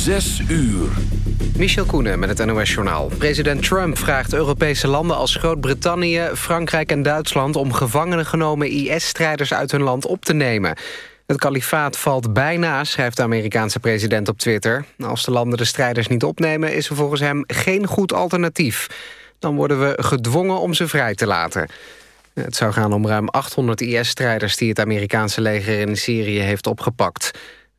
Zes uur. Michel Koenen met het NOS-journaal. President Trump vraagt Europese landen als Groot-Brittannië, Frankrijk en Duitsland... om gevangenen genomen IS-strijders uit hun land op te nemen. Het kalifaat valt bijna, schrijft de Amerikaanse president op Twitter. Als de landen de strijders niet opnemen... is er volgens hem geen goed alternatief. Dan worden we gedwongen om ze vrij te laten. Het zou gaan om ruim 800 IS-strijders... die het Amerikaanse leger in Syrië heeft opgepakt.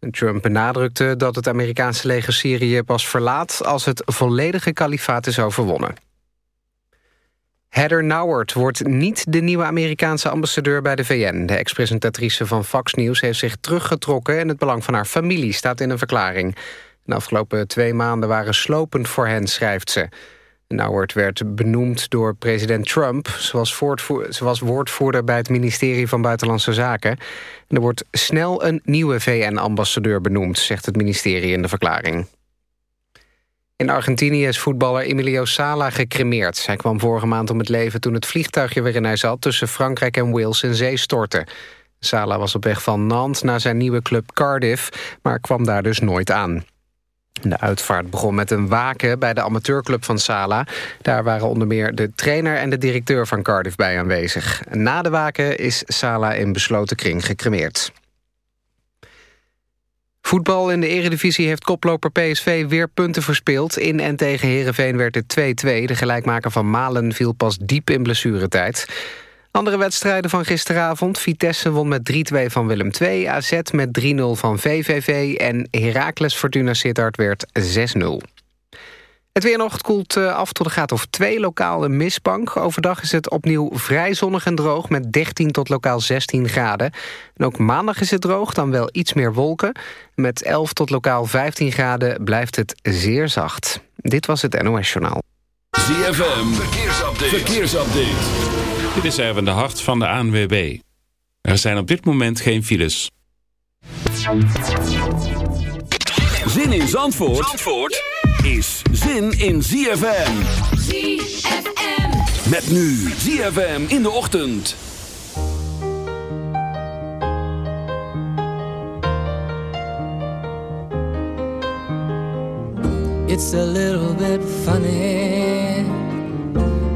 Trump benadrukte dat het Amerikaanse leger Syrië pas verlaat... als het volledige kalifaat is overwonnen. Heather Nauert wordt niet de nieuwe Amerikaanse ambassadeur bij de VN. De ex-presentatrice van Fox News heeft zich teruggetrokken... en het belang van haar familie staat in een verklaring. De afgelopen twee maanden waren slopend voor hen, schrijft ze. Nauert werd benoemd door president Trump. Ze was, woordvoerder bij het ministerie van Buitenlandse Zaken. En er wordt snel een nieuwe VN-ambassadeur benoemd... zegt het ministerie in de verklaring. In Argentinië is voetballer Emilio Sala gecremeerd. Hij kwam vorige maand om het leven toen het vliegtuigje waarin hij zat... tussen Frankrijk en Wales in zee stortte. Sala was op weg van Nantes naar zijn nieuwe club Cardiff... maar kwam daar dus nooit aan. De uitvaart begon met een waken bij de amateurclub van Sala. Daar waren onder meer de trainer en de directeur van Cardiff bij aanwezig. Na de waken is Sala in besloten kring gecremeerd. Voetbal in de eredivisie heeft koploper PSV weer punten verspeeld. In en tegen Herenveen werd het 2-2. De gelijkmaker van Malen viel pas diep in blessuretijd. Andere wedstrijden van gisteravond. Vitesse won met 3-2 van Willem II. AZ met 3-0 van VVV. En Heracles Fortuna Sittard werd 6-0. Het weer koelt eh, af tot de graad of 2 lokaal een mistbank. Overdag is het opnieuw vrij zonnig en droog met 13 tot lokaal 16 graden. En ook maandag is het droog, dan wel iets meer wolken. Met 11 tot lokaal 15 graden blijft het zeer zacht. Dit was het NOS Journaal. ZFM, verkeersupdate. verkeersupdate. Dit is even de hart van de ANWB. Er zijn op dit moment geen files. Zin in Zandvoort, Zandvoort is zin in ZFM. ZFM. Met nu ZFM in de ochtend. It's a little bit funny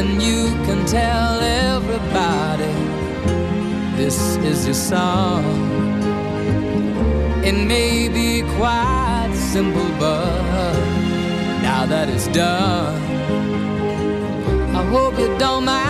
And you can tell everybody this is your song. It may be quite simple, but now that it's done, I hope you don't mind.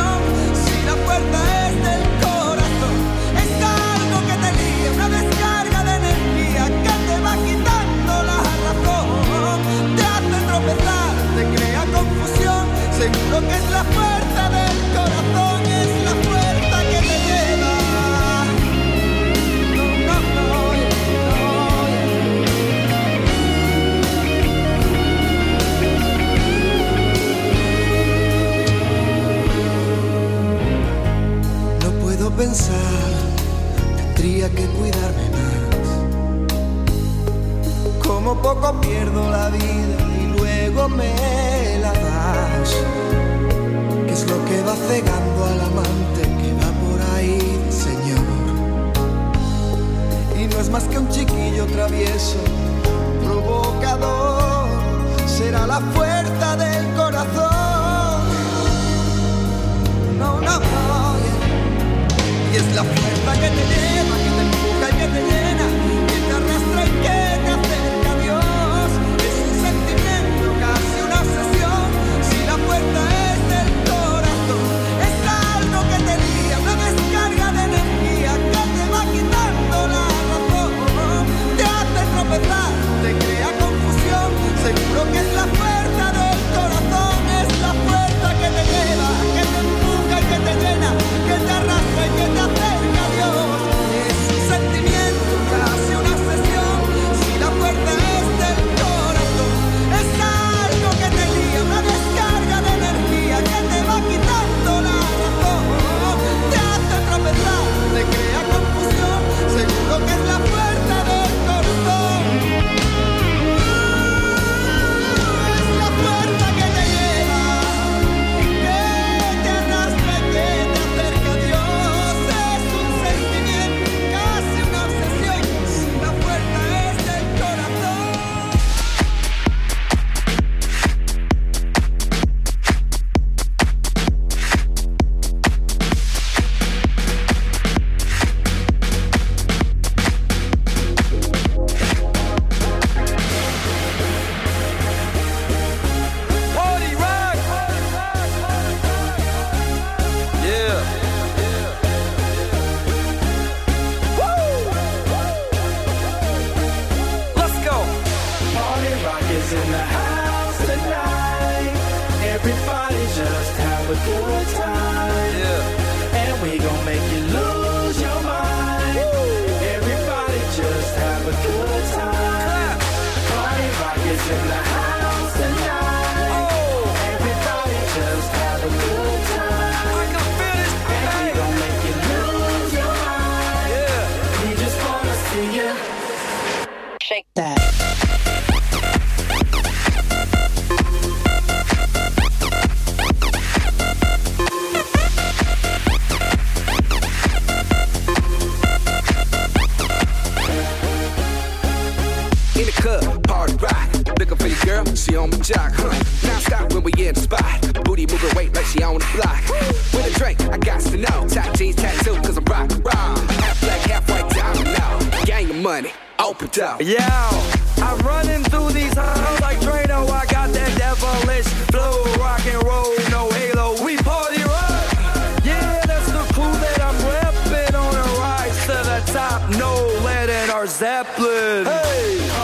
Zeppelin. Hey!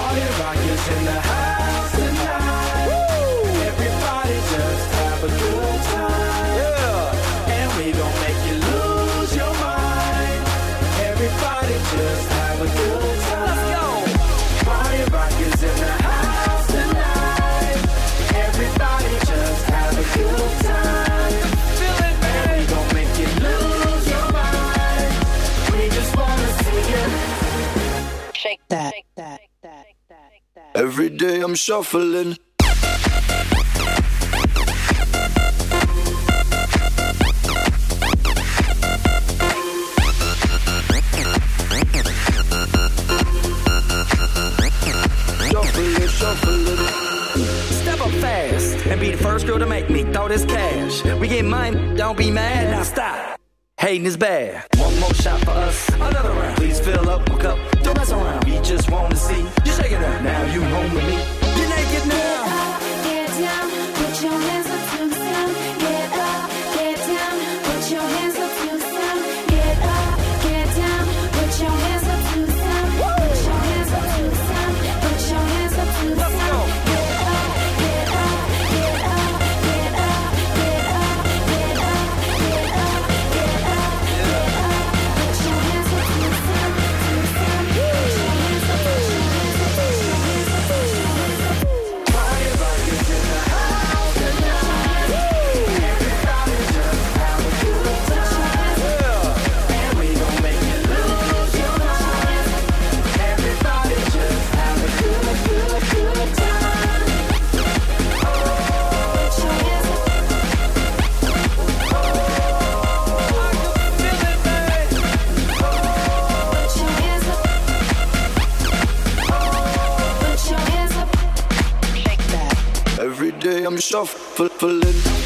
come shuffling. and be the first girl to make me throw this cash. We get money, don't be mad, now stop. Hating is bad one more shot for us. Another round. Please fill up my cup. Don't mess around. We just wanna see you shaking up. Now you home with me. feeling.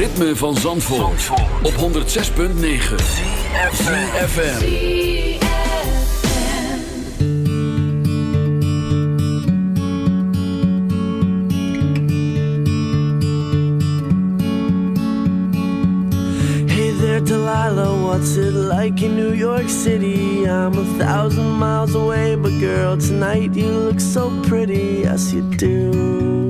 Ritme van Zandvoort, op 106.9 ZFM Hey there, Delilah, what's it like in New York City? I'm a thousand miles away, but girl, tonight you look so pretty, yes you do.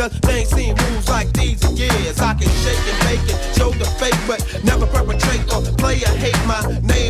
Cause they ain't seen moves like these in years. I can shake and make it, show the fake, but never perpetrate or play a hate my name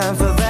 time for that.